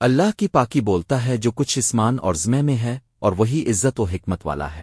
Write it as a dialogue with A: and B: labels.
A: اللہ کی پاکی بولتا ہے جو کچھ اسمان اور زمے میں ہے اور وہی عزت و حکمت والا ہے۔